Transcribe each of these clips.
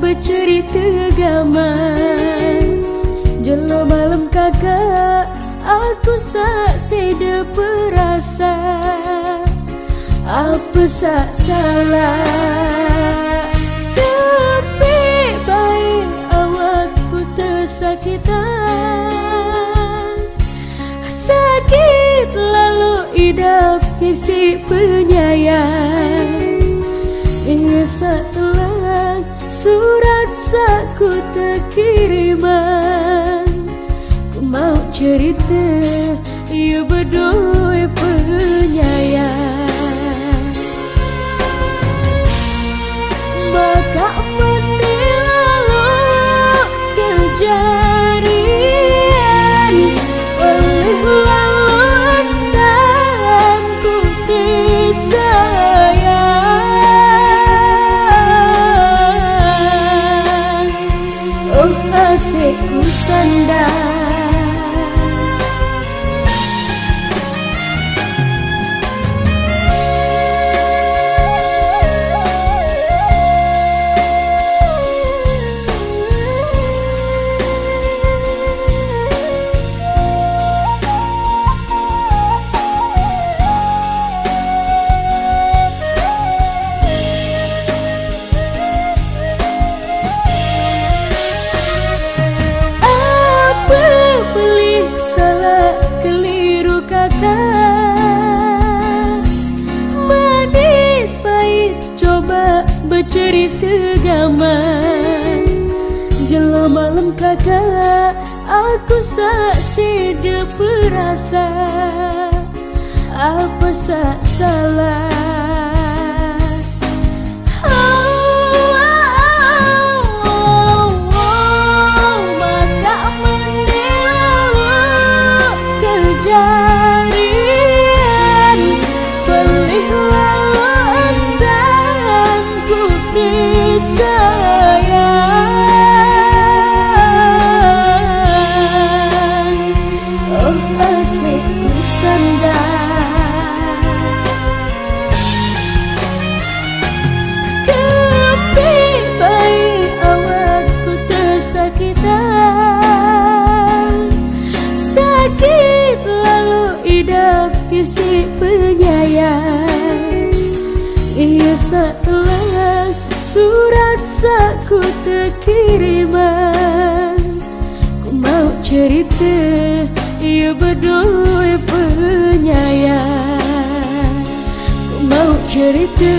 Bercerita gaman Jelo malam kakak Aku saksi de perasa Apa sak salah? Tapi baik awakku tersakitan. Sakit lalu idap isi penyayang. Ia setelah surat saku terkiriman. Ku mau cerita ia berdua Asikku bercerita gaman Jelo malam kakak Aku saksi de perasa Apa sak salah Maka idap isi penyayang. Ia setelah surat saku terkiriman Ku mau cerita ia berdua penyayang. Ku mau cerita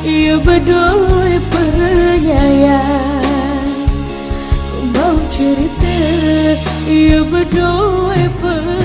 ia berdua penyayang. Ku mau cerita ia berdua penyayang